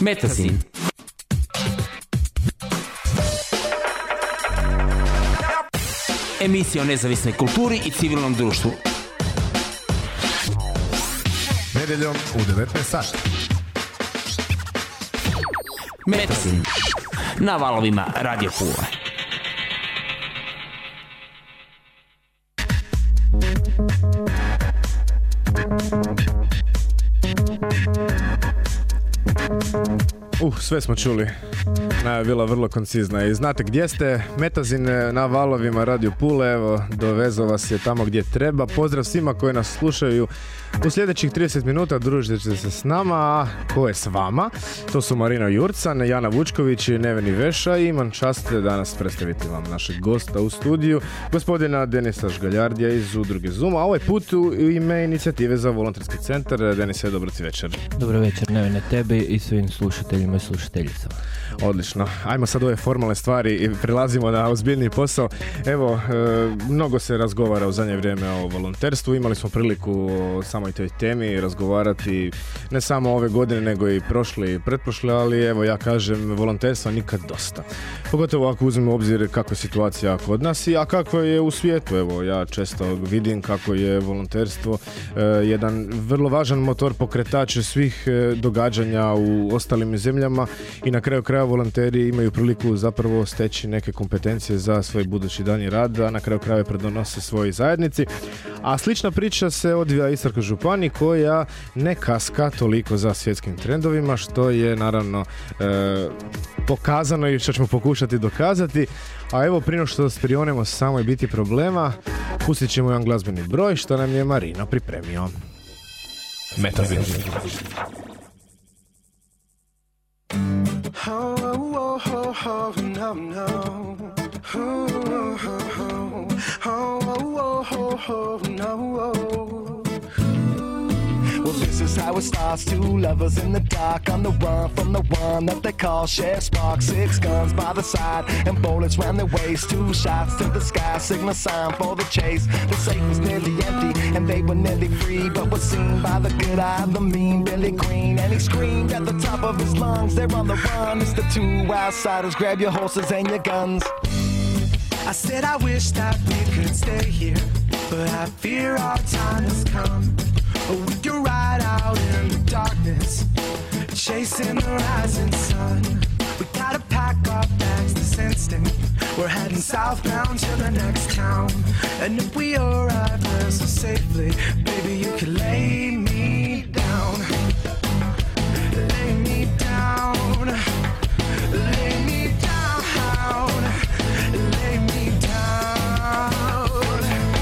Metazin. Emisija o nezavisnoj kulturi i civilnom društvu. Nedeljom u 19 sati. Metazin. Na valovima Radio Pule. Uh, sve smo čuli. Najava je bila vrlo koncizna i znate gdje ste, Metazin na valovima Radio Pule, evo, dovezao vas je tamo gdje treba. Pozdrav svima koji nas slušaju. U sljedećih 30 minuta družite ćete se s nama, ko je s vama? To su Marina Jurcan, Jana Vučković i Neveni Veša i imam čast danas predstaviti vam našeg gosta u studiju, gospodina Denisa Žgaljardija iz udruge Zuma, a ovaj put u ime inicijative za volonterski centar. Denise, dobro ti večer. Dobro večer, Nevene, tebi i svim slušateljima i slušateljicama. Odlično. Ajmo sad ove formalne stvari i prelazimo na ozbiljni posao. Evo, e, mnogo se razgovara u zadnje vrijeme o volonterstvu. Imali smo priliku o samoj toj temi razgovarati ne samo ove godine, nego i prošle i pretprošle, ali evo ja kažem, volonterstva nikad dosta. Pogotovo ako uzmemo obzir kakva je situacija kod nas i a kako je u svijetu. Evo, ja često vidim kako je volonterstvo e, jedan vrlo važan motor pokretač svih e, događanja u ostalim zemljama i na kraju kraja volonteri imaju priliku zapravo steći neke kompetencije za svoj budući danji rad, a na kraju krajeva pridonose svojoj zajednici. A slična priča se odvija Istarkoj županiji koja ne kaska toliko za svjetskim trendovima, što je naravno e, pokazano i što ćemo pokušati dokazati. A evo prije no što prionemo samoj biti problema, pustit ćemo jedan glazbeni broj što nam je Marino pripremio. Metazin. Oh, oh, oh, oh, no, no. Oh, oh, oh, oh, oh, oh, no. Well, this is how it starts. Two lovers in the dark on the run from the one that they call Chef Spark. Six guns by the side and bullets round their waist. Two shots to the sky, signal sign for the chase. The safe was nearly empty and they were nearly free, but was seen by the good eye, of the mean Billy Green. And he screamed at the top of his lungs. They're on the run. It's the two outsiders. Grab your horses and your guns. I said I wish that we could stay here, but I fear our time has come. Chasing the rising sun. We gotta pack our bags this instant. We're heading southbound to the next town. And if we arrive there so safely, baby, you can lay me down. Lay me down. Lay me down. Lay me down.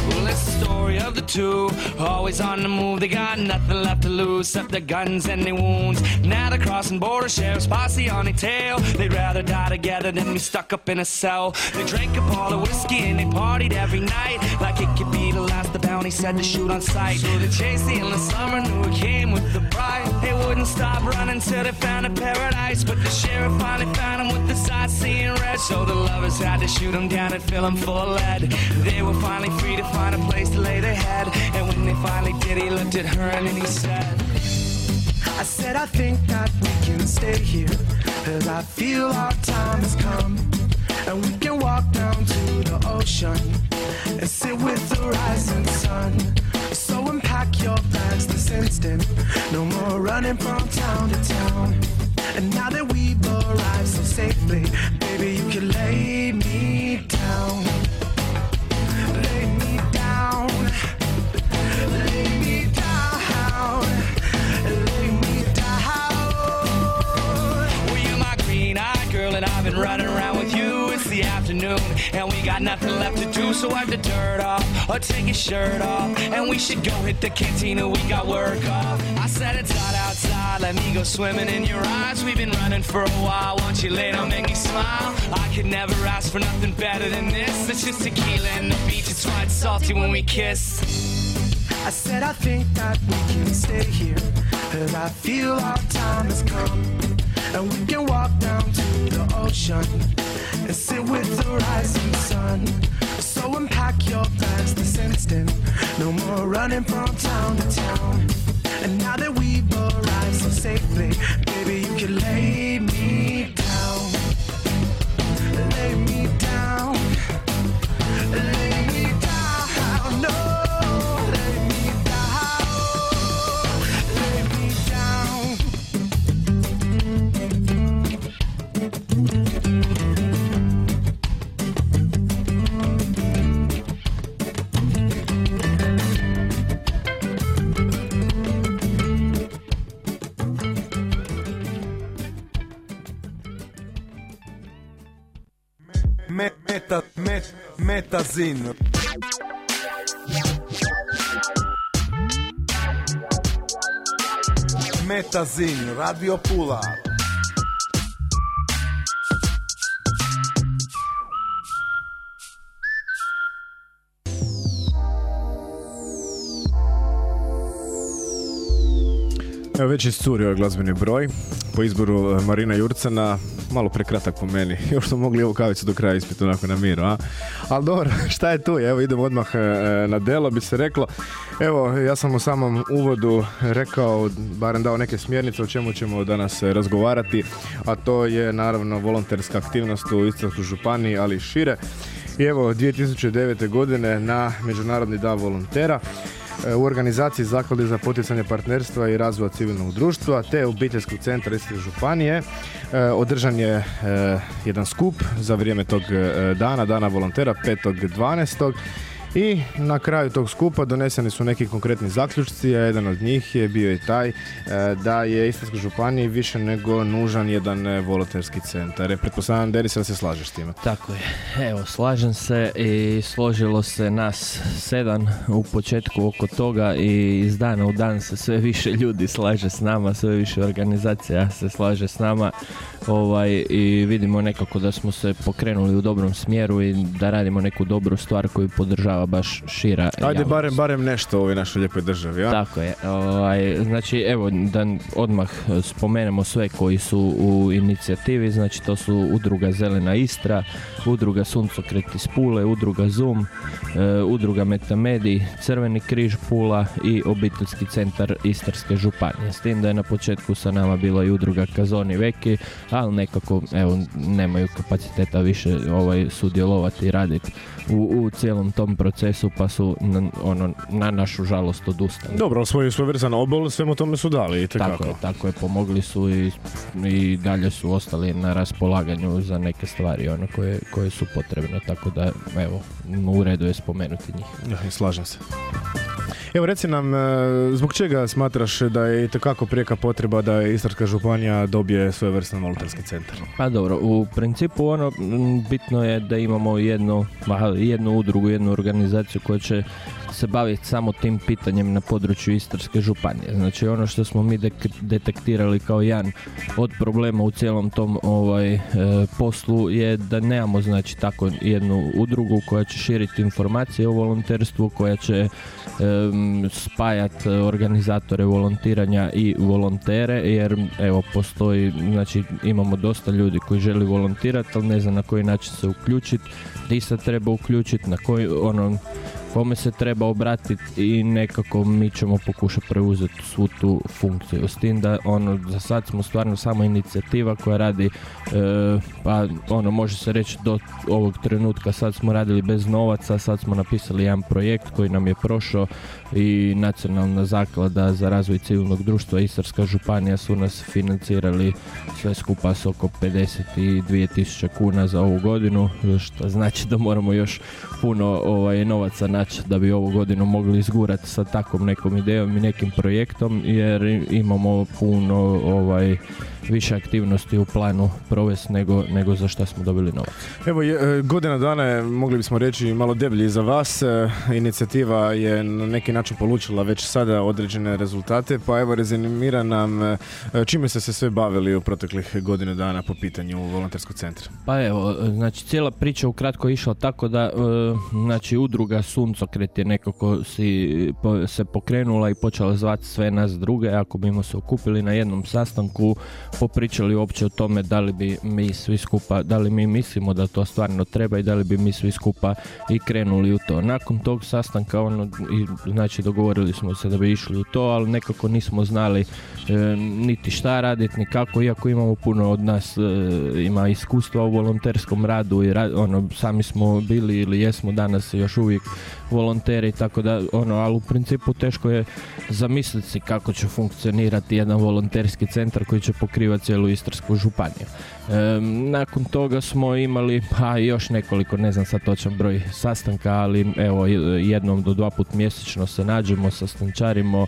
Well, it's the story of the two, always on the move. They got nothing left lose except their guns and their wounds. Now they're crossing border, sheriff's posse on their tail. They'd rather die together than be stuck up in a cell. They drank up all the whiskey and they partied every night, like it could be the. The bounty said to shoot on sight. So they chased the endless summer, knew it came with the bride. They wouldn't stop running till they found a paradise, but the sheriff finally found them with the sight seeing red. So the lovers had to shoot them down and fill them full of lead. They were finally free to find a place to lay their head. And when they finally did, he looked at her and he said, I said I think that we can stay here Cause I feel our time has come And we can walk down to the ocean And sit with the rising sun. So unpack your bags this instant. No more running from town to town So wipe the dirt off, or take your shirt off, and we should go hit the cantina. We got work off. I said it's hot outside, let me go swimming in your eyes. We've been running for a while. Won't you down, make me smile? I could never ask for nothing better than this. It's just tequila and the beach. It's right salty when we kiss. I said I think that we can stay here Cause I feel our time has come And we can walk down to the ocean And sit with the rising sun so unpack your bags this instant. No more running from town to town. And now that we've arrived so safely, baby, you can lay Metazin. Metazin, Radio Pula. Evo već iscurio glazbeni broj po izboru e, Marina Jurcana, malo prekratak po meni. Još smo mogli ovu kavicu do kraja ispiti onako na miru, a? Ali dobro, šta je tu? Evo idemo odmah e, na delo, bi se reklo. Evo, ja sam u samom uvodu rekao, barem dao neke smjernice o čemu ćemo danas e, razgovarati, a to je naravno volonterska aktivnost u Istarskoj županiji, ali i šire. I evo, 2009. godine na Međunarodni dan volontera e, u organizaciji Zaklade za poticanje partnerstva i razvoja civilnog društva te obiteljskog centra Istarske županije e, održan je e, jedan skup za vrijeme tog e, dana, dana volontera 5.12. I na kraju tog skupa doneseni su neki konkretni zaključci, a jedan od njih je bio i taj e, da je Istarskoj županiji više nego nužan jedan e, volonterski centar. E, pretpostavljam, Denis, da se slažeš s time. Tako je. Evo, slažem se i složilo se nas sedam u početku oko toga i iz dana u dan se sve više ljudi slaže s nama, sve više organizacija se slaže s nama ovaj, i vidimo nekako da smo se pokrenuli u dobrom smjeru i da radimo neku dobru stvar koju podržava baš šira Ajde, javnost. barem, barem nešto u ovoj našoj lijepoj državi, a? Tako je. Ovaj, znači, evo, da odmah spomenemo sve koji su u inicijativi. Znači, to su Udruga Zelena Istra, Udruga Suncokret iz Pule, Udruga Zoom, e, Udruga Metamedi, Crveni križ Pula i Obiteljski centar Istarske županije. S tim da je na početku sa nama bila i Udruga Kazoni Veki, ali nekako, evo, nemaju kapaciteta više ovaj, sudjelovati i raditi u, u cijelom tom procesu, pa su na, ono, na našu žalost odustali. Dobro, svoj svojevrstan obol svemu tome su dali, i Tako je, tako je, pomogli su i, i dalje su ostali na raspolaganju za neke stvari ono koje, koje su potrebne, tako da evo, u redu je spomenuti njih. Ja, slažem se. Evo reci nam, e, zbog čega smatraš da je itekako prijeka potreba da Istarska županija dobije svojevrstan volonterski centar? Pa dobro, u principu ono bitno je da imamo jednu, jednu udrugu, jednu organizaciju koja će se baviti samo tim pitanjem na području Istarske županije. Znači ono što smo mi detektirali kao jedan od problema u cijelom tom ovaj e, poslu je da nemamo znači tako jednu udrugu koja će širiti informacije o volonterstvu, koja će em, spajat organizatore volontiranja i volontere jer evo postoji znači imamo dosta ljudi koji želi volontirati ali ne zna na koji način se uključiti di se treba uključiti na koji ono Armstrong. Kome se treba obratiti i nekako mi ćemo pokušati preuzeti svu tu funkciju. S tim da ono, za sad smo stvarno samo inicijativa koja radi, e, pa ono, može se reći do ovog trenutka sad smo radili bez novaca, sad smo napisali jedan projekt koji nam je prošao i Nacionalna zaklada za razvoj civilnog društva Istarska županija su nas financirali sve skupa s oko 52 tisuće kuna za ovu godinu, što znači da moramo još puno ovaj, novaca da bi ovu godinu mogli izgurati sa takvom nekom idejom i nekim projektom jer imamo puno ovaj, više aktivnosti u planu provesti nego, nego za šta smo dobili novac. Evo, je, e, godina dana je, mogli bismo reći, malo deblji za vas. E, Inicijativa je na neki način polučila već sada određene rezultate, pa evo rezimira nam e, čime ste se sve bavili u proteklih godinu dana po pitanju volonterskog centra. Pa evo, znači cijela priča ukratko je išla tako da, znači udruga Suncokret je nekako si, po- se pokrenula i počela zvati sve nas druge, ako bimo se okupili na jednom sastanku, popričali uopće o tome da li bi mi svi skupa, da li mi mislimo da to stvarno treba i da li bi mi svi skupa i krenuli u to. Nakon tog sastanka, ono, i, znači dogovorili smo se da bi išli u to, ali nekako nismo znali e, niti šta raditi, ni kako, iako imamo puno od nas e, ima iskustva u volonterskom radu i ra- ono, sami smo bili ili jesmo danas još uvijek volontere i tako da, ono, ali u principu teško je zamisliti kako će funkcionirati jedan volonterski centar koji će pokrivati cijelu Istarsku županiju. Nakon toga smo imali pa još nekoliko, ne znam sad točan broj sastanka, ali evo jednom do dva put mjesečno se nađemo, sastančarimo, e,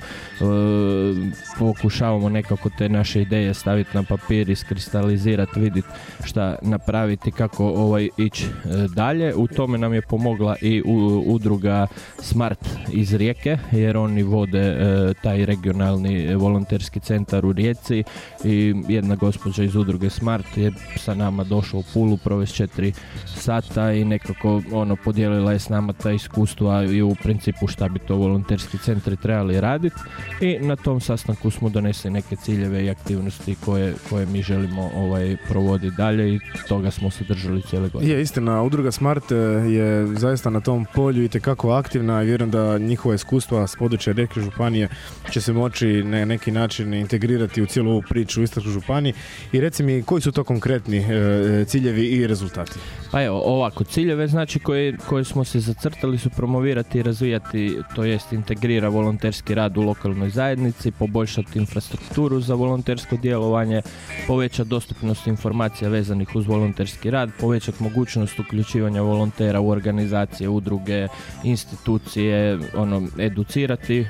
pokušavamo nekako te naše ideje staviti na papir, iskristalizirati, vidjeti šta napraviti, kako ovaj ići e, dalje. U tome nam je pomogla i udruga Smart iz Rijeke, jer oni vode e, taj regionalni volonterski centar u Rijeci i jedna gospođa iz udruge Smart je sa nama došla u Pulu provesti četiri sata i nekako ono podijelila je s nama ta iskustva i u principu šta bi to volonterski centri trebali raditi i na tom sastanku smo donesli neke ciljeve i aktivnosti koje, koje mi želimo ovaj provoditi dalje i toga smo se držali cijele godine. Je istina, udruga Smart e, je zaista na tom polju i tekako aktivna i vjerujem da njihova iskustva s područja Rijeke županije će se moći na neki način integrirati u cijelu ovu priču u Istarskoj županiji i reci mi koji su to e, ciljevi i rezultati? Pa evo, ovako, ciljeve znači koje, koje smo se zacrtali su promovirati i razvijati, to jest integrira volonterski rad u lokalnoj zajednici, poboljšati infrastrukturu za volontersko djelovanje, povećati dostupnost informacija vezanih uz volonterski rad, povećati mogućnost uključivanja volontera u organizacije, udruge, institucije, ono, educirati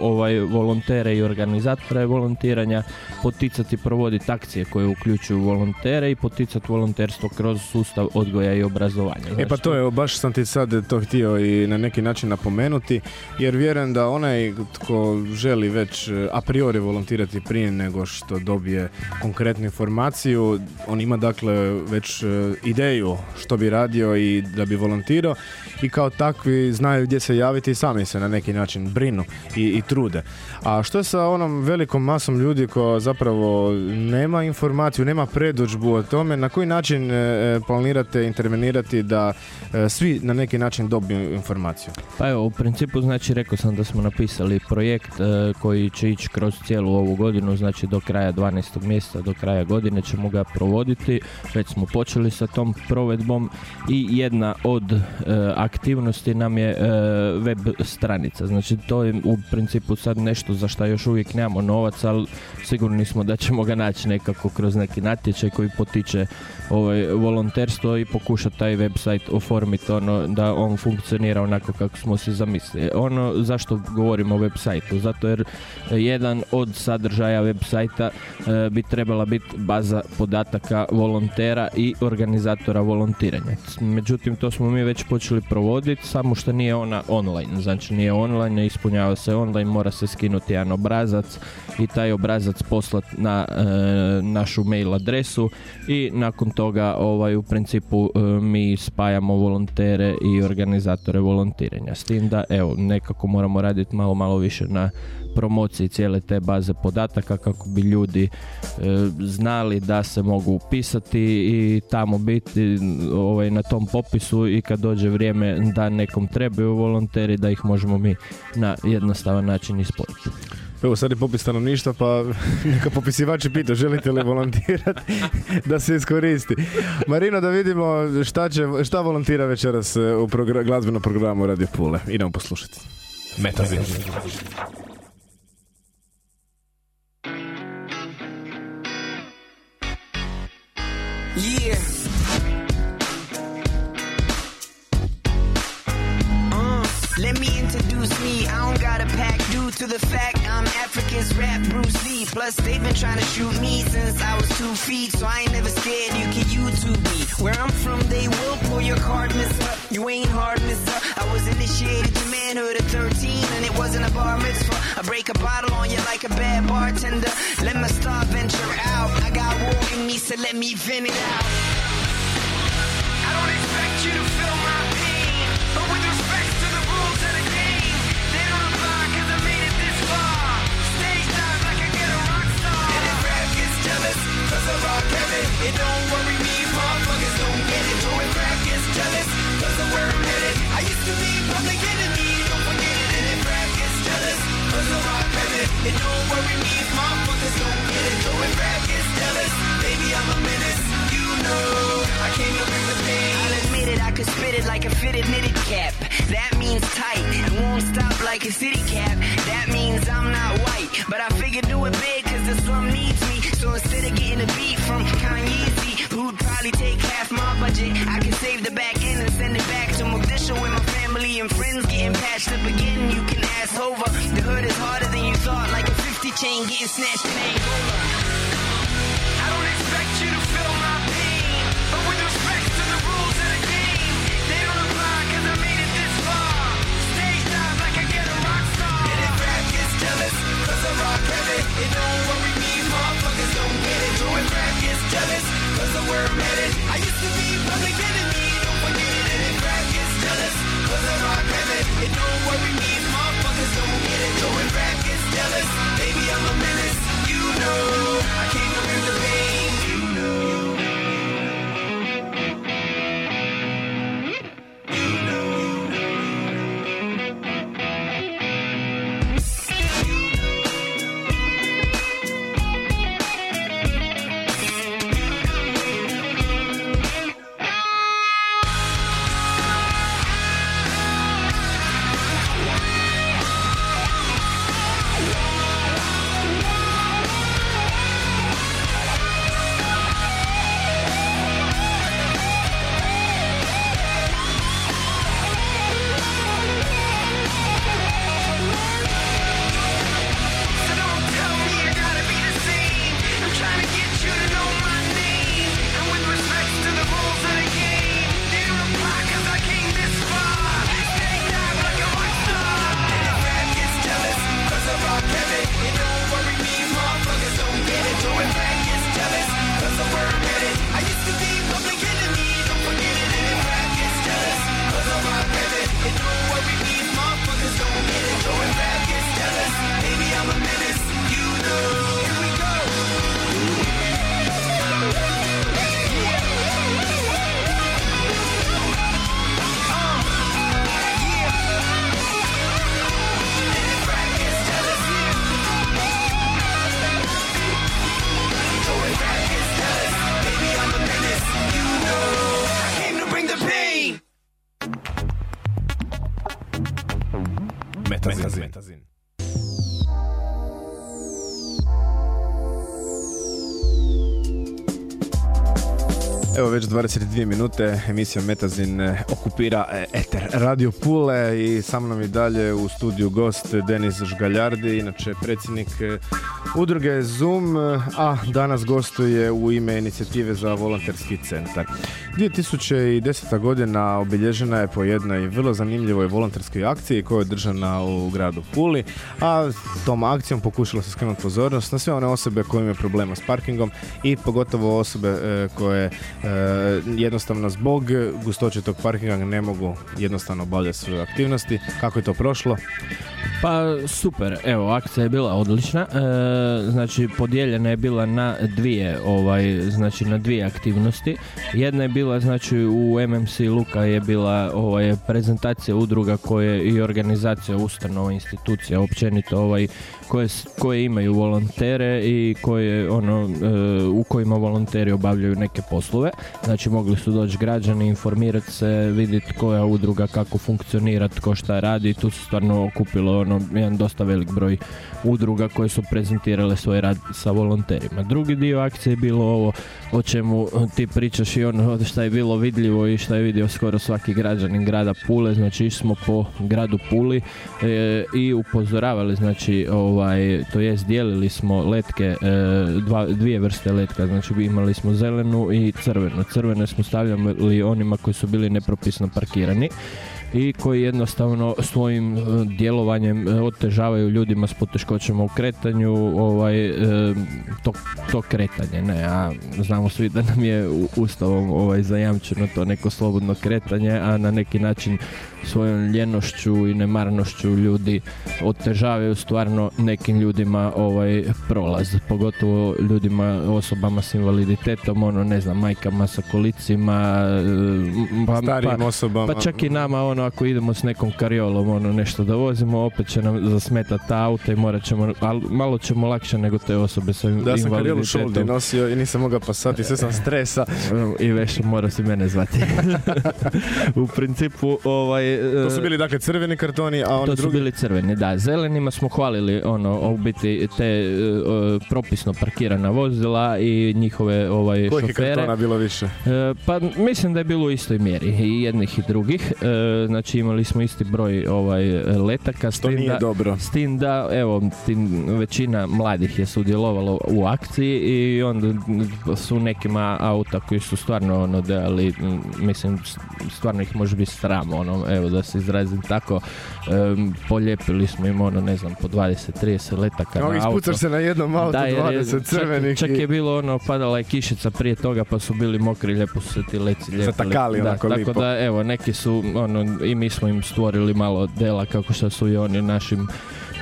ovaj volontere i organizatore volontiranja, poticati provoditi akcije koje uključuju volontere i poticati volonterstvo kroz sustav odgoja i obrazovanja. E pa to je, baš sam ti sad to htio i na neki način napomenuti, jer vjerujem da onaj tko želi već e, a priori volontirati prije nego što dobije konkretnu informaciju, on ima dakle već e, ideju što bi radio i da bi volontirao i kao takvi znaju gdje se javiti i sami se na neki način brinu i, i trude. A što je sa onom velikom masom ljudi koja zapravo nema informaciju, nema predođbu o tome, na koji način e, planirate intervenirati da e, svi na neki način dobiju informaciju? Pa evo, u principu znači rekao sam da smo napisali projekt e, koji će ići kroz cijelu ovu godinu, znači do kraja 12. mjeseca, do kraja godine ćemo ga provoditi. Već smo počeli sa tom provedbom i jedna od e, aktivnosti nam je e, web stranica. Znači to je u principu sad nešto za što još uvijek nemamo novac, ali sigurni smo da ćemo ga naći nekako kroz neki natječaj koji potiče ovaj, volonterstvo i pokušati taj website oformiti ono da on funkcionira onako kako smo si zamislili. Ono zašto govorimo o websiteu? Zato jer jedan od sadržaja websajta e, bi trebala biti baza podataka volontera i organizatora volontiranja. Međutim, to smo mi već počeli provoditi, samo što nije ona online. Znači nije online, ne ispunjava se online, mora se skinuti jedan obrazac i taj obrazac poslat na e, našu mail adresu i nakon toga ovaj u principu e, mi spajamo volontere i organizatore volontiranja. S tim da evo nekako moramo raditi malo malo više na promociji cijele te baze podataka kako bi ljudi e, znali da se mogu upisati i tamo biti ovaj, na tom popisu i kad dođe vrijeme da nekom trebaju volonteri da ih možemo mi na jednostavan način ispojiti. Evo sad je popis stanovništva pa neka popisivači pita želite li volontirati da se iskoristi. Marino da vidimo šta, će, šta volontira večeras e, u progra- glazbenom programu Radio Pule. Idemo poslušati. Metazin. Yeah. Uh, let me me. Got a pack due to the fact I'm Africa's rap Bruce Lee. Plus, they've been trying to shoot me since I was two feet, so I ain't never scared. You can YouTube me. Where I'm from, they will pull your card, up. You ain't hard, miss up. I was initiated to manhood at 13, and it wasn't a bar mitzvah. I break a bottle on you like a bad bartender. Let my star venture out. I got war in me, so let me vent it out. I don't expect you to feel my pain, but with respect to the rules of the game, 'cause rock heavy, it don't worry me motherfuckers don't get it. If I used to be don't forget it. And I rock it don't worry me, motherfuckers don't get it. If rap gets jealous, baby I'm a menace, you know, Metazin. Metazin. Evo već 22 minute, emisija Metazin eh, okupira eh, Eter Radio Pule i sa mnom i dalje u studiju gost Denis Žgaljardi, inače predsjednik eh, udruge Zoom, a danas gostuje u ime inicijative za volonterski centar. 2010. godina obilježena je po jednoj vrlo zanimljivoj volonterskoj akciji koja je održana u gradu Puli, a tom akcijom pokušalo se skrenuti pozornost na sve one osobe koje imaju problema s parkingom i pogotovo osobe koje jednostavno zbog gustoće tog parkinga ne mogu jednostavno obavljati svoje aktivnosti. Kako je to prošlo? Pa super, evo akcija je bila odlična, e, znači podijeljena je bila na dvije, ovaj, znači na dvije aktivnosti. Jedna je bila znači u MMC Luka je bila ovaj, prezentacija udruga koje i organizacija ustanova, institucija općenito ovaj, koje, koje imaju volontere i koje ono e, u kojima volonteri obavljaju neke poslove. Znači mogli su doći građani, informirati se, vidjeti koja udruga kako funkcionira, tko šta radi. Tu se stvarno okupilo ono jedan dosta velik broj udruga koje su prezentirale svoj rad sa volonterima. Drugi dio akcije je bilo ovo o čemu ti pričaš i ono šta je bilo vidljivo i šta je vidio skoro svaki građanin grada Pule, znači išli smo po gradu Puli e, i upozoravali, znači ovaj, to jest dijelili smo letke, e, dva, dvije vrste letka, znači imali smo zelenu i crvenu. Crvene smo stavljali onima koji su bili nepropisno parkirani i koji jednostavno svojim e, djelovanjem e, otežavaju ljudima s poteškoćama u kretanju ovaj, e, to, to kretanje. Ne? A znamo svi da nam je ustavom ovaj, zajamčeno to neko slobodno kretanje, a na neki način svojom ljenošću i nemarnošću ljudi otežavaju stvarno nekim ljudima ovaj prolaz, pogotovo ljudima, osobama s invaliditetom, ono ne znam, majkama sa kolicima, pa, Starijim pa- osobama. pa čak i nama ono ako idemo s nekom kariolom ono nešto da vozimo, opet će nam zasmetati ta auta i morat ćemo, ali malo ćemo lakše nego te osobe sa Da sam karijolu invaliditetom. šoldi nosio i nisam mogao pasati, sve sam stresa. I već mora si mene zvati. u principu, ovaj... To su bili dakle crveni kartoni, a oni to su drugi... bili crveni, da. Zelenima smo hvalili ono, u biti te e, e, propisno parkirana vozila i njihove ovaj, Kojih je šofere. kartona bilo više? E, pa mislim da je bilo u istoj mjeri i jednih i drugih. E, znači imali smo isti broj ovaj letaka. S To tim nije da, dobro. S tim da, evo, tim, većina mladih je sudjelovalo u akciji i onda su nekima auta koji su stvarno ono dali, m, mislim, stvarno ih može biti sram, ono, evo da se izrazim tako, em, polijepili smo im ono, ne znam, po 20-30 letaka Evo, na auto. se na jednom autu, Da, jer je- 20 crvenih Čak, čak i- je bilo ono, padala je kišica prije toga pa su bili mokri, lijepo su se ti leci lijepili. Zatakali da, onako Tako lipo. da, evo, neki su, ono, i mi smo im stvorili malo dela kako što su i oni našim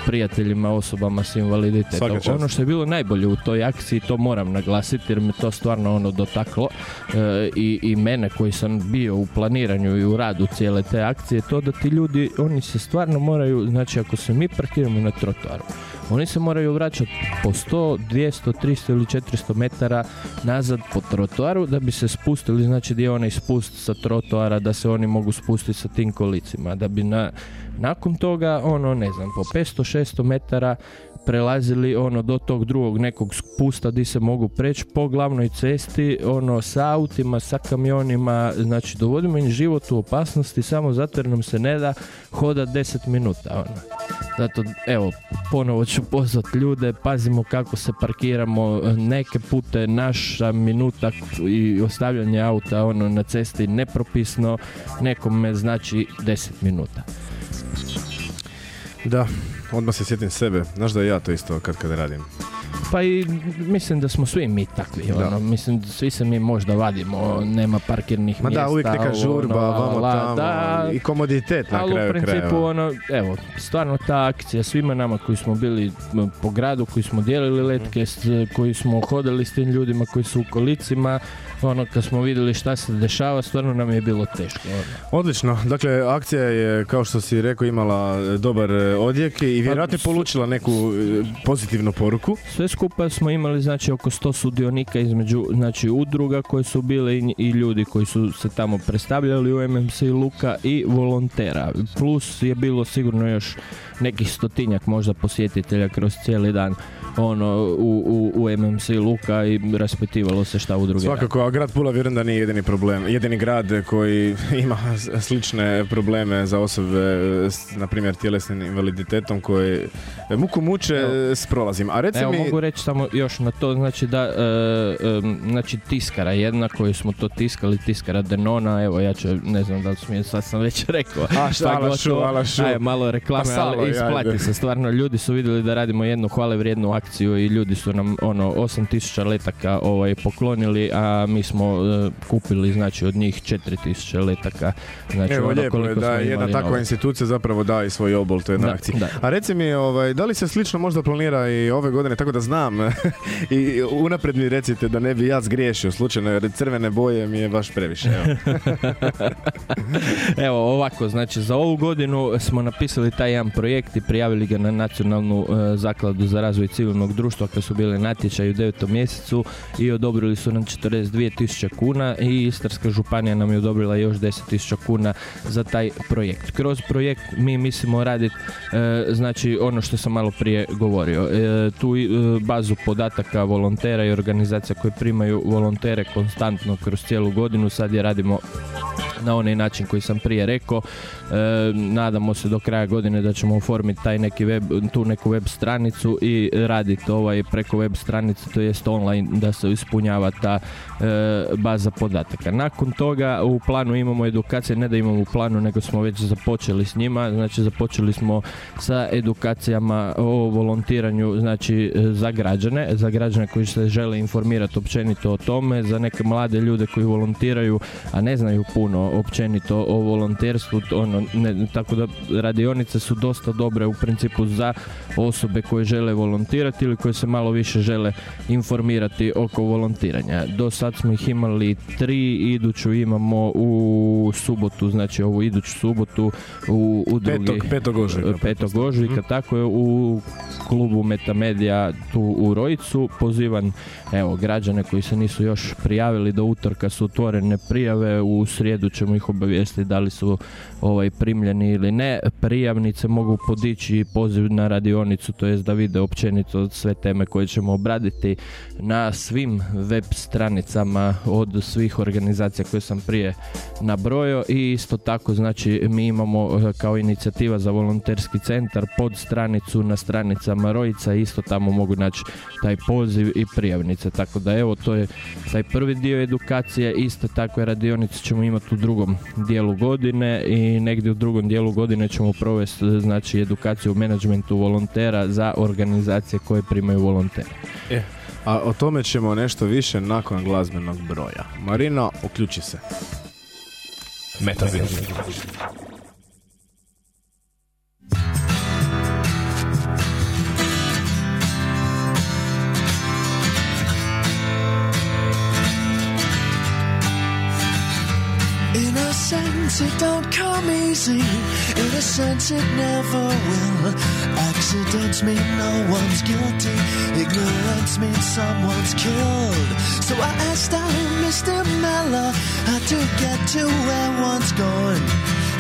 prijateljima, osobama s invaliditetom. Ono što je bilo najbolje u toj akciji, to moram naglasiti jer me to stvarno ono dotaklo e, i, i mene koji sam bio u planiranju i u radu cijele te akcije, to da ti ljudi, oni se stvarno moraju, znači ako se mi parkiramo na trotoaru, oni se moraju vraćati po 100, 200, 300 ili 400 metara nazad po trotoaru da bi se spustili, znači gdje je onaj spust sa trotoara da se oni mogu spustiti sa tim kolicima, da bi na, nakon toga, ono, ne znam, po 500-600 metara prelazili ono do tog drugog nekog spusta di se mogu preći po glavnoj cesti ono sa autima, sa kamionima znači dovodimo im život u opasnosti samo zato jer nam se ne da hodat 10 minuta ono. Zato, evo, ponovo ću pozvat ljude, pazimo kako se parkiramo, neke pute naša minuta i ostavljanje auta ono na cesti nepropisno, nekome znači 10 minuta. Da, odmah se sjetim sebe. Znaš da ja to isto kad kad radim. Pa i mislim da smo svi mi takvi, Da. ono, mislim svi se mi možda vadimo, nema parkirnih Ma mjesta. da, uvijek neka ovo, žurba, ono, vamo la, tamo. da, I komoditet na ali u kraju principu krajeva. ono, evo, stvarno ta akcija svima nama koji smo bili po gradu, koji smo dijelili letke, koji smo hodali s tim ljudima koji su u kolicima, ono, kad smo vidjeli šta se dešava, stvarno nam je bilo teško. Ono. Odlično, dakle akcija je kao što si rekao imala e, dobar e, odjek i vjerojatno je polučila neku e, pozitivnu poruku. Sve skupa smo imali znači oko 100 sudionika između znači udruga koje su bile i, i ljudi koji su se tamo predstavljali u MMC Luka i volontera. Plus je bilo sigurno još nekih stotinjak možda posjetitelja kroz cijeli dan ono u, u, u MMC Luka i raspitivalo se šta udruge rade. Svakako, a grad Pula vjerujem da nije jedini problem, jedini grad koji ima slične probleme za osobe e, s, na primjer, tjelesnim invaliditetom koje e, muku muče Evo. e, s prolazim. A reci Evo mi, mogu reći samo još na to, znači da, e, em, znači tiskara jedna koju smo to tiskali, tiskara Denona, evo ja ću, ne znam da li smijem, sad sam već rekao. A, šta, ala šu, gotovo. ala šu. Ajde, malo reklame, Pa ali isplati ajde. se stvarno, ljudi su vidjeli da radimo jednu hvale vrijednu akciju i ljudi su nam ono 8000 letaka ovaj, poklonili, a mi smo e, kupili znači od njih 4000 letaka. Znači, Evo, ono lijepo je da jedna takva institucija zapravo da i svoj obol toj jednoj Da, akciji. da. A reci mi, ovaj, da li se slično možda planira i ove godine, tako da znam i unaprijed mi recite da ne bi ja zgriješio slučajno, jer crvene boje mi je baš previše. Evo. Evo ovako, znači za ovu godinu smo napisali taj jedan projekt i prijavili ga na nacionalnu e, zakladu za razvoj civilnog društva kad su bili natječaji u devetom mjesecu i odobrili su nam 42.000 kuna i Istarska županija nam je odobrila još 10.000 kuna za taj projekt. Kroz projekt mi mislimo raditi znači ono što sam malo prije govorio. E, tu e, bazu podataka volontera i organizacija koje primaju volontere konstantno kroz cijelu godinu sad je radimo na onaj način koji sam prije rekao. E, nadamo se do kraja godine da ćemo oformiti taj neki web, tu neku web stranicu i raditi ovaj preko web stranice, to jest online da se ispunjava ta e, baza podataka. Nakon toga u planu imamo edukacije, ne da imamo u planu, nego smo već započeli s njima, znači započeli smo sa edukacijama o volontiranju znači e, za građane, za građane koji se žele informirati općenito o tome, za neke mlade ljude koji volontiraju, a ne znaju puno općenito o volonterstvu, ono, ne, tako da radionice su dosta dobre u principu za osobe koje žele volontirati ili koje se malo više žele informirati oko volontiranja. Do sad smo ih imali tri, iduću imamo u subotu, znači ovu iduću subotu u, u drugi... Petog, petog ožujka. petog ožujka, tako je u klubu Metamedia tu u Rojicu. Pozivam evo, građane koji se nisu još prijavili do utorka su otvorene prijave, u srijedu ćemo ih obavijestiti da li su ovaj, primljeni ili ne. Prijavnice mogu podići poziv na radionicu, to jest da vide općenito sve teme koje ćemo obraditi na svim web stranicama od svih organizacija koje sam prije nabrojio i isto tako znači mi imamo eh, kao inicijativa za volonterski centar pod stranicu na stranicama Rojica isto tamo mogu naći taj poziv i prijavnice. Tako da evo to je taj prvi dio edukacije. Isto tako radionice ćemo imati u drugom dijelu godine i negdje u drugom dijelu godine ćemo provesti znači edukaciju u menadžmentu volontera za organizacije koje primaju volontere. E, a o tome ćemo nešto više nakon glazbenog broja. Marino, uključi se. Metazin. It don't come easy. In a sense, it never will. Accidents mean no one's guilty. Ignorance means someone's killed. So I asked out Mr. Mellor how to get to where one's going.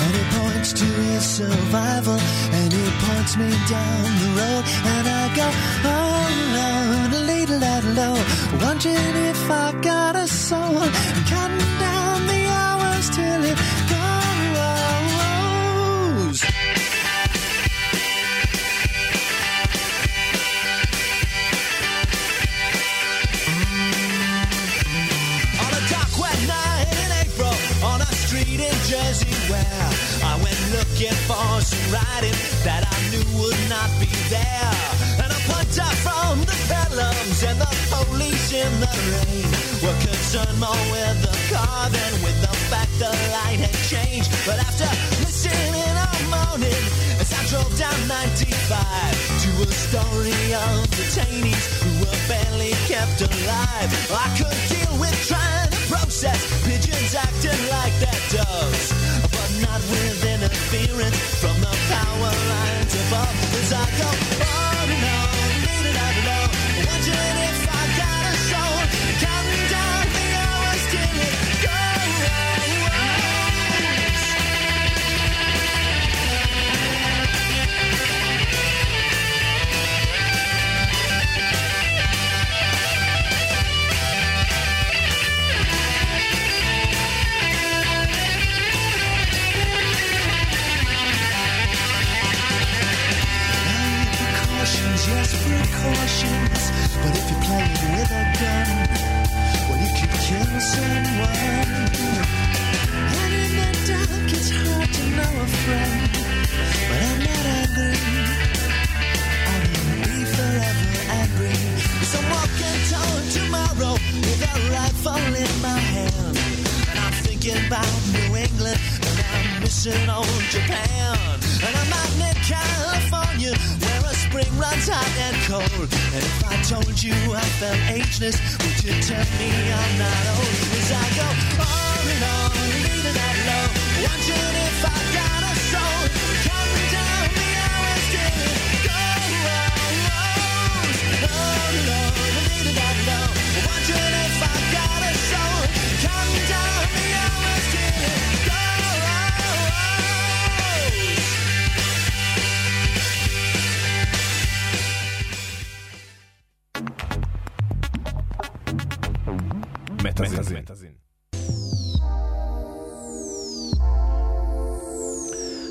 And he points to his survival. And he points me down the road. And I go, oh no, little that low. Wondering if I got a soul. Counting down Jersey where I went looking for some writing that I knew would not be there. And a pointer from the bedlams and the police in the rain were concerned more with the car than with the fact the light had changed. But after listening all morning, as I drove down 95 to a story of detainees who were barely kept alive, I could deal with trying to process acting like their doves, but not with interference from the power lines above. As I go precautions. But if you play it with a gun, well, you could kill someone. And in the dark, it's hard to know a friend. But I'm not angry. I will be forever angry. As I'm walking toward tomorrow with a rifle in my hand. And I'm thinking about New England. Missing old Japan. And I'm out in California where a spring runs hot and cold. And if I told you I felt ageless, would you tell me I'm not old? As I go on and on, leaving that low, wondering if I got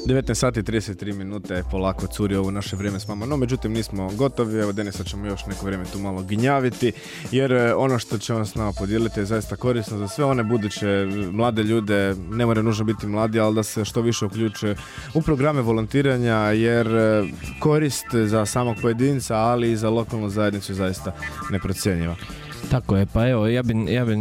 19 sati i 33 minute polako curi ovo naše vrijeme s vama, no međutim nismo gotovi, evo Denisa ćemo još neko vrijeme tu malo ginjaviti, jer e, ono što ćemo s nama podijeliti je zaista korisno za sve one buduće mlade ljude, ne mora nužno biti mladi, ali da se što više uključe u programe volontiranja, jer e, korist za samog pojedinca, ali i za lokalnu zajednicu je zaista neprocjenjiva. Tako je, pa evo, ja bi, ja bi e,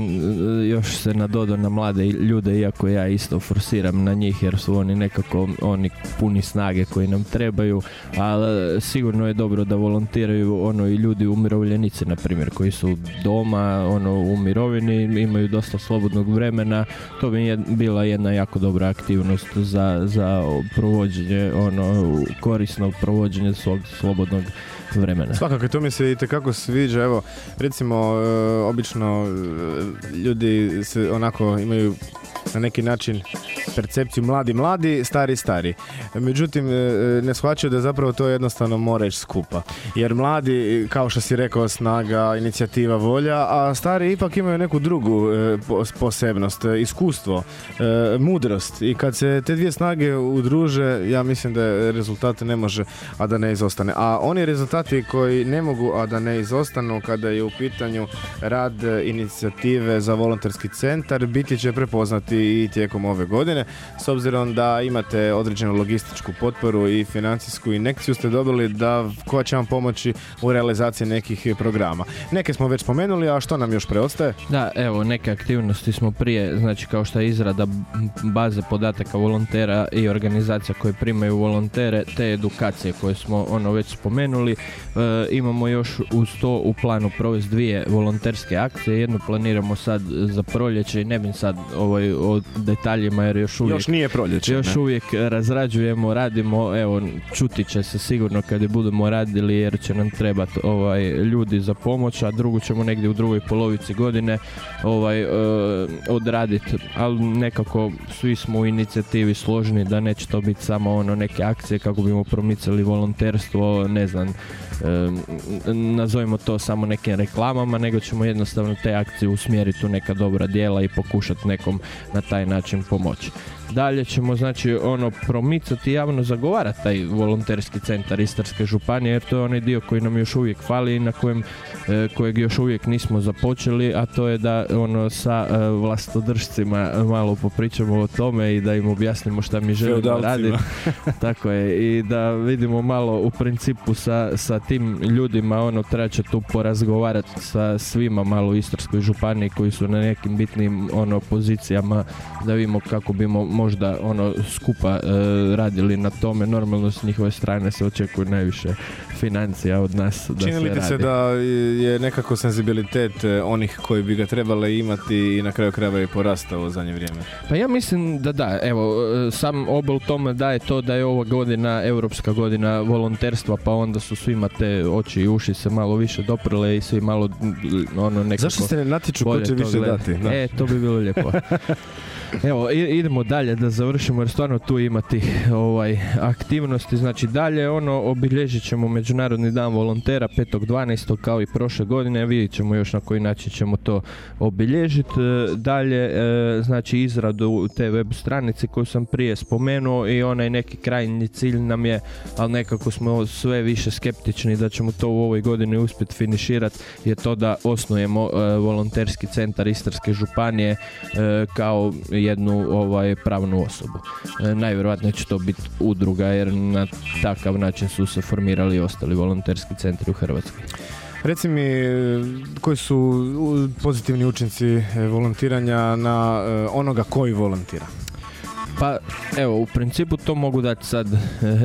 još se nadodao na mlade ljude, iako ja isto forsiram na njih, jer su oni nekako, oni puni snage koji nam trebaju, ali sigurno je dobro da volontiraju ono i ljudi umirovljenici, na primjer, koji su doma, ono, u mirovini, imaju dosta slobodnog vremena, to bi je bila jedna jako dobra aktivnost za, za provođenje, ono, korisnog provođenja svog slobodnog vremena. Svakako, to mi se i tekako sviđa. Evo, recimo, e, obično e, ljudi se onako imaju na neki način percepciju mladi mladi, stari stari. Međutim, e, ne shvaćaju da zapravo to jednostavno mora skupa. Jer mladi, kao što si rekao, snaga, inicijativa, volja, a stari ipak imaju neku drugu pos- posebnost, iskustvo, mudrost. I kad se te dvije snage udruže, ja mislim da rezultat ne može, a da ne izostane. A oni rezultati koji ne mogu, a da ne izostanu kada je u pitanju rad inicijative za volonterski centar, biti će prepoznati i tijekom ove godine. S obzirom da imate određenu logističku potporu i financijsku injekciju ste dobili da koja će vam pomoći u realizaciji nekih programa. Neke smo već spomenuli, a što nam još preostaje? Da, evo, neke aktivnosti smo prije, znači kao što je izrada baze podataka volontera i organizacija koje primaju volontere, te edukacije koje smo ono već spomenuli. E, imamo još uz to u planu provesti dvije volonterske akcije. Jednu planiramo sad za proljeće i ne bi sad ovaj, o detaljima jer još uvijek Još nije proljeće. još ne? uvijek razrađujemo, radimo, evo, čuti će se sigurno kad je budemo radili jer će nam trebati ovaj, ljudi za pomoć, a drugu ćemo negdje u drugoj polovici godine ovaj, e, odraditi, ali nekako svi smo u inicijativi složni da neće to biti samo ono neke akcije kako bismo promicali volonterstvo, ne znam, nazovimo to samo nekim reklamama, nego ćemo jednostavno te akcije usmjeriti u neka dobra djela i pokušati nekom na taj način pomoći. Dalje ćemo znači ono promicati javno zagovarati taj volonterski centar Istarske županije jer to je onaj dio koji nam još uvijek fali i na kojem e, kojeg još uvijek nismo započeli, a to je da ono sa e, vlastodržcima malo popričamo o tome i da im objasnimo šta mi želimo raditi. Tako je i da vidimo malo u principu sa, sa tim ljudima ono treba će tu porazgovarati sa svima malo u Istarskoj županiji koji su na nekim bitnim ono pozicijama da vidimo kako bimo možda ono skupa e, radili na tome. Normalno s njihove strane se očekuje najviše financija od nas da Čini se ti se radi. da je nekako senzibilitet e, onih koji bi ga trebali imati i na kraju krajeva je porastao u zadnje vrijeme? Pa ja mislim da da, evo, e, sam obol tome daje to da je ova godina, europska godina volonterstva, pa onda su svima te oči i uši se malo više doprle i svi malo ono nekako... Zašto se ne natječu ko će više gleda. dati? Da. E, to bi bilo lijepo. Evo, idemo dalje da završimo jer stvarno tu imati ovaj, aktivnosti. Znači dalje ono obilježit ćemo Međunarodni dan volontera 5.12. kao i prošle godine. Vidjet ćemo još na koji način ćemo to obilježiti. E, Dalje, e, znači izradu te web stranice koju sam prije spomenuo i onaj neki krajnji cilj nam je, ali nekako smo sve više skeptični da ćemo to u ovoj godini uspjeti finiširati, je to da osnujemo e, volonterski centar Istarske županije kao jednu ovaj pravnu osobu. E, najvjerojatnije će to biti udruga jer na takav način su se formirali i ostali volonterski centri u Hrvatskoj. Reci mi, koji su pozitivni učinci e, volontiranja na e, onoga koji volontira? Pa evo, u principu to mogu dati sad eh,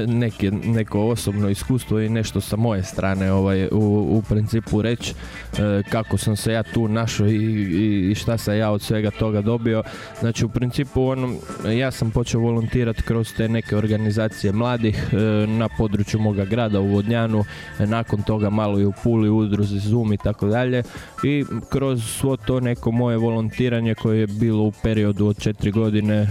neki, neko osobno iskustvo i nešto sa moje strane ovaj, u, u principu reći eh, kako sam se ja tu našao i, i, šta sam ja od svega toga dobio. Znači u principu ono, ja sam počeo volontirati kroz te neke organizacije mladih eh, na području moga grada u Vodnjanu, eh, nakon toga malo i u Puli, udruzi Zoom i tako dalje i kroz svo to neko moje volontiranje koje je bilo u periodu od četiri godine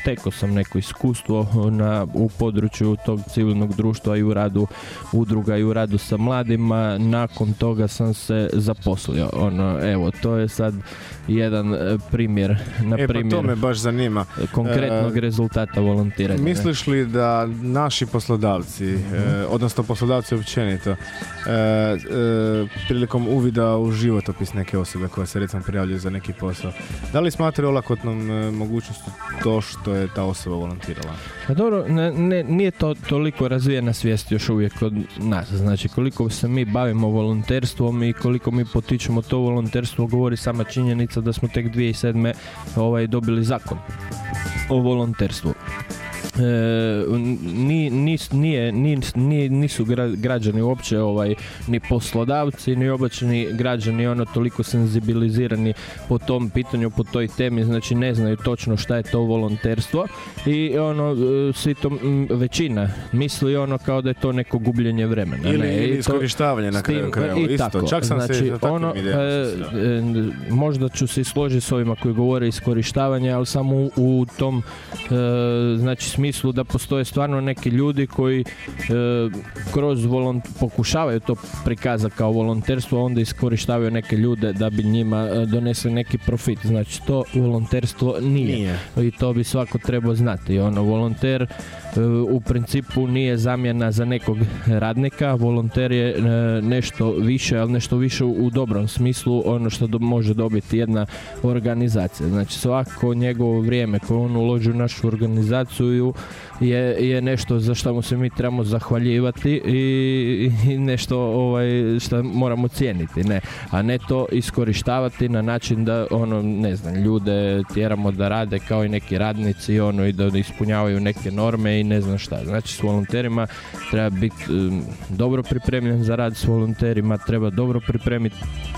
stekao sam neko iskustvo na, u području tog civilnog društva i u radu udruga i u radu sa mladima. Nakon toga sam se zaposlio. Ono, evo, to je sad jedan e, primjer, na E, pa primjer to me baš zanima. konkretnog E, rezultata volontiranja. Misliš li da naši poslodavci, Mhm. e, odnosno poslodavci općenito, e, e, prilikom uvida u životopis neke osobe koja se recimo prijavljuje za neki posao, da li smatraju olakotnom e, mogućnost to to što je ta osoba volontirala? Pa dobro, ne, ne- nije to toliko razvijena svijest još uvijek kod nas. Znači, koliko se mi bavimo volonterstvom i koliko mi potičemo to volonterstvo, govori sama činjenica da smo tek 2007. Ovaj, dobili zakon o volonterstvu. E, ni, nis- nije, nis- nije- nisu gra- građani uopće ovaj, ni poslodavci ni obični građani ono toliko senzibilizirani po tom pitanju, po toj temi, znači ne znaju točno šta je to volonterstvo i ono, e, svi to, većina misli ono kao da je to neko gubljenje vremena. Ili, ne, ili iskorištavanje na kraju krajeva. i Isto, tako. čak sam znači, se ono, e, e, možda ću se složiti s ovima koji govore iskorištavanje, ali samo u, u tom e, znači smislu da postoje stvarno neki ljudi koji e, kroz volont pokušavaju to prikazati kao volonterstvo, a onda iskorištavaju neke ljude da bi njima e, donesli neki profit. Znači to volonterstvo nije. Nije. I to bi svako trebao znati. Ono, volonter e, u principu nije zamjena za nekog radnika, volonter je e, nešto više, ali nešto više u, u dobrom smislu ono što do- može dobiti jedna organizacija. Znači svako njegovo vrijeme koje on uloži u našu organizaciju je, je nešto za što mu se mi trebamo zahvaljivati i, i nešto ovaj, što moramo cijeniti, ne. A ne to iskorištavati na način da ono, ne znam, ljude tjeramo da rade kao i neki radnici ono i da ispunjavaju neke norme i ne znam šta. Znači s volonterima treba biti um, dobro pripremljen za rad s volonterima, treba dobro pripremiti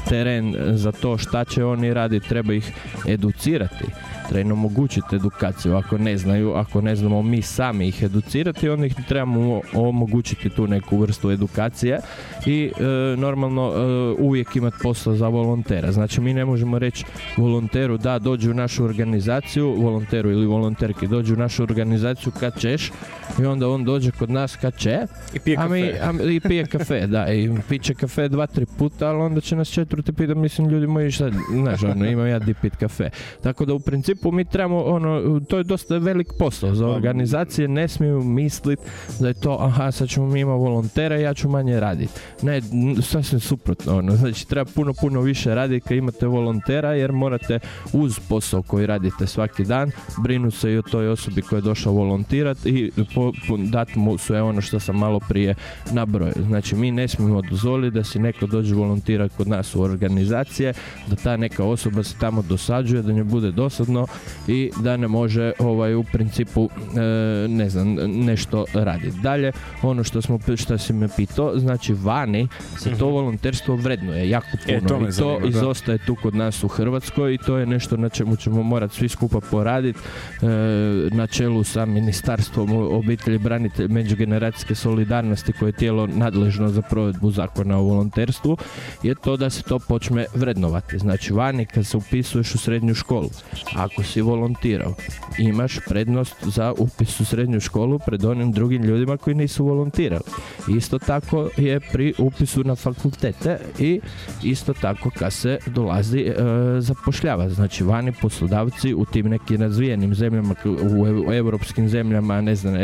teren za to šta će oni raditi, treba ih educirati treba im omogućiti edukaciju ako ne znaju, ako ne znamo mi sami ih educirati, onda ih trebamo omogućiti tu neku vrstu edukacije i e, normalno e, uvijek imati posla za volontera. Znači mi ne možemo reći volonteru da dođu u našu organizaciju, volonteru ili volonterki dođu u našu organizaciju kad ćeš i onda on dođe kod nas kad će I pije a mi, kafe. a i pije kafe, da, i piće kafe dva, tri puta, ali onda će nas četvrti pita, mislim, ljudi moji, šta, znaš, ono, imam ja di pit kafe. Tako da u principu mi trebamo, ono, to je dosta velik posao za organizacije, ne smiju misliti da je to, aha, sad ćemo mi imati volontera, ja ću manje raditi. Ne, sasvim suprotno, ono, znači treba puno, puno više raditi kad imate volontera, jer morate uz posao koji radite svaki dan, brinu se i o toj osobi koja je došla volontirati i po, po, dati mu sve ono što sam malo prije nabrojio. Znači mi ne smijemo dozvoliti da si neko dođe volontirati kod nas u organizacije, da ta neka osoba se tamo dosađuje, da njoj bude dosadno i da ne može ovaj u principu e, ne znam nešto raditi. Dalje, ono što smo što si me pitao, znači vani se to volonterstvo vrednuje jako puno E, to i to zanima, da. izostaje tu kod nas u Hrvatskoj i to je nešto na čemu ćemo morati svi skupa poraditi e, na čelu sa Ministarstvom obitelji, branitelj, međugeneracijske solidarnosti koje je tijelo nadležno za provedbu zakona o volonterstvu je to da se to počne vrednovati. Znači vani kad se upisuješ u srednju školu, ako si volontirao, imaš prednost za upis u srednju školu pred onim drugim ljudima koji nisu volontirali. Isto tako je pri upisu na fakultete i isto tako kad se dolazi e, zapošljava. Znači vani poslodavci u tim nekim razvijenim zemljama, u, ev- u europskim zemljama, ne znam,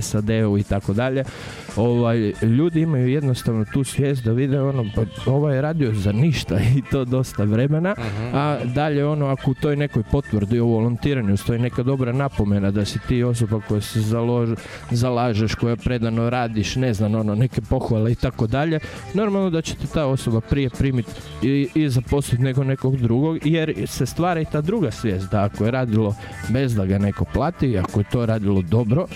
SAD-u i tako dalje, ovaj, ljudi imaju jednostavno tu svijest da vide ono, pa ovaj je radio za ništa i to dosta vremena, a dalje ono, ako u toj nekoj potvrdi o volontiranju stoji neka dobra napomena da si ti osoba koja se založ, zalažeš, koja predano radiš, ne znam, ono, neke pohvale i tako dalje, normalno da će te ta osoba prije primiti i, i zaposliti nego nekog drugog, jer se stvara i ta druga svijest da ako je radilo bez da ga neko plati, ako je to radilo dobro,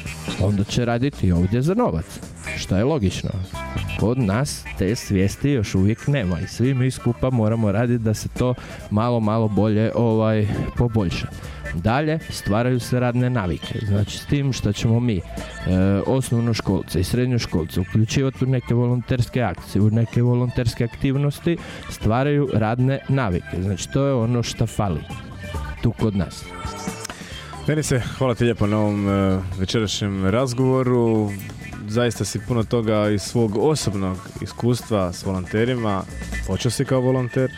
onda će raditi i ovdje za novac. Šta je logično. Kod nas te svijesti još uvijek nema i svi mi skupa moramo raditi da se to malo, malo bolje ovaj poboljša. Dalje stvaraju se radne navike. Znači s tim što ćemo mi e, osnovnoškolce i srednjoškolce uključivati u neke volonterske akcije, u neke volonterske aktivnosti, stvaraju radne navike. Znači to je ono što fali tu kod nas. Denice, hvala ti lijepo na ovom e, večerašnjem razgovoru. Zaista si puno toga iz svog osobnog iskustva s volonterima. Počeo si kao volonter,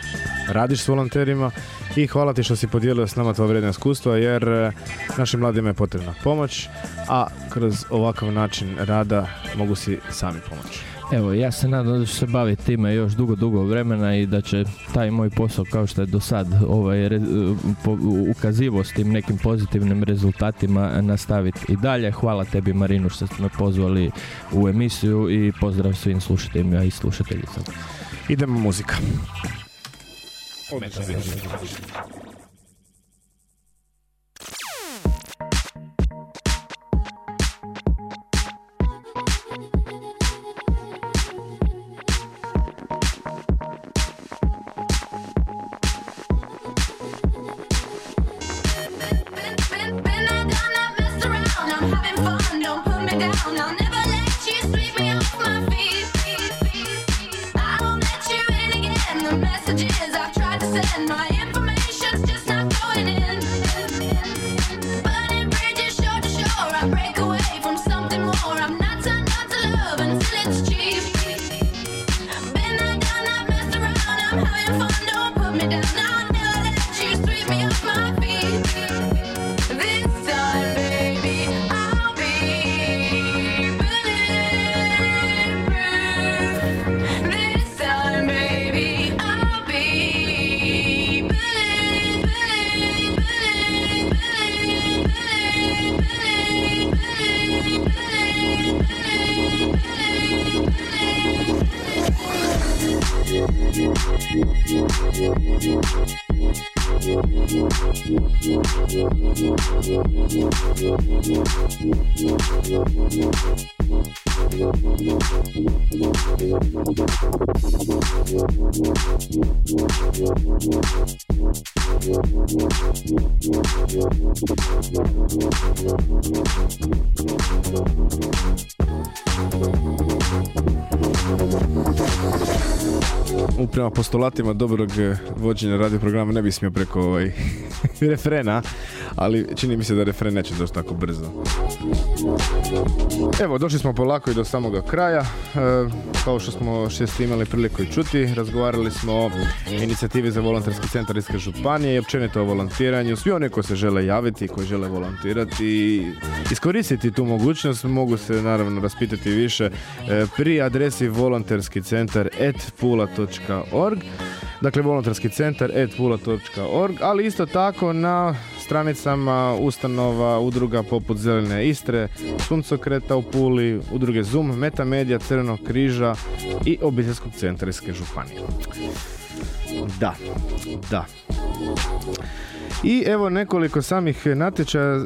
radiš s volonterima i hvala ti što si podijelio s nama tvoja vrijedna iskustva jer e, našim mladima je potrebna pomoć, a kroz ovakav način rada mogu si sami pomoći. Evo, ja se nadam da ću se baviti time još dugo, dugo vremena i da će taj moj posao kao što je do sad ovaj, re- po- ukazivo s tim nekim pozitivnim rezultatima nastaviti i dalje. Hvala tebi Marinu što ste me pozvali u emisiju i pozdrav svim slušateljima i slušateljicama. Idemo muzika. Been postulatima dobrog eh, vođenja radio programa ne bi smio preko ovaj refrena, ali čini mi se da refren neće doći tako brzo. Evo, došli smo polako i do samoga kraja. E, kao što smo šest imali priliku i čuti, razgovarali smo o inicijativi za volonterski centar Iske županije i općenito o volontiranju. Svi oni koji se žele javiti, koji žele volontirati i iskoristiti tu mogućnost, mogu se naravno raspitati više e, pri adresi volonterski centar Dakle, volonterski centar ali isto tako na stranicama ustanova, udruga poput Zelene Istre, Suncokreta u Puli, udruge Zoom, Metamedija, Crvenog križa i obiteljskog centra županije. Da, da. I evo nekoliko samih natječaja e,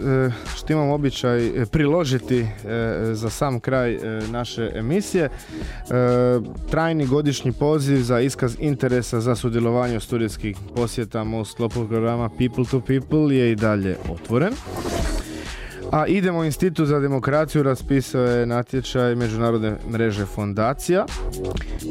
što imam običaj e, priložiti za sam kraj naše emisije. Trajni godišnji poziv za iskaz interesa za sudjelovanje u studijskih posjetama u sklopu programa People to People je i dalje otvoren. A idemo Institut za demokraciju raspisao je natječaj Međunarodne mreže fondacija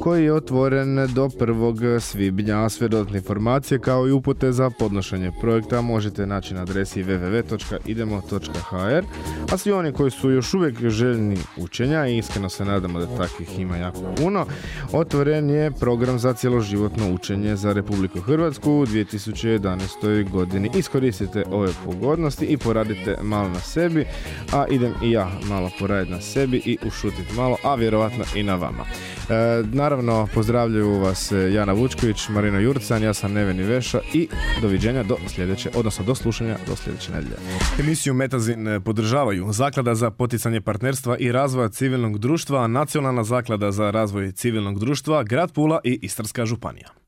koji je otvoren do 1. svibnja. Sve dodatne informacije kao i upute za podnošenje projekta možete naći na adresi www.idemo.hr a svi oni koji su još uvijek željni učenja i iskreno se nadamo da takvih ima jako puno, otvoren je program za cjeloživotno učenje za Republiku Hrvatsku u 2011. godini. Iskoristite ove pogodnosti i poradite malo na sebi, a idem i ja malo poraditi na sebi i ušutiti malo, a vjerovatno i na vama. E, naravno, pozdravljaju vas e, Jana Vučković, Marino Jurcan, ja sam Neveni Veša i doviđenja do sljedeće, odnosno do slušanja do sljedeće nedjelje. Emisiju Metazin e, podržavaju Zaklada za poticanje partnerstva i razvoja civilnog društva, Nacionalna zaklada za razvoj civilnog društva, Grad Pula i Istarska županija.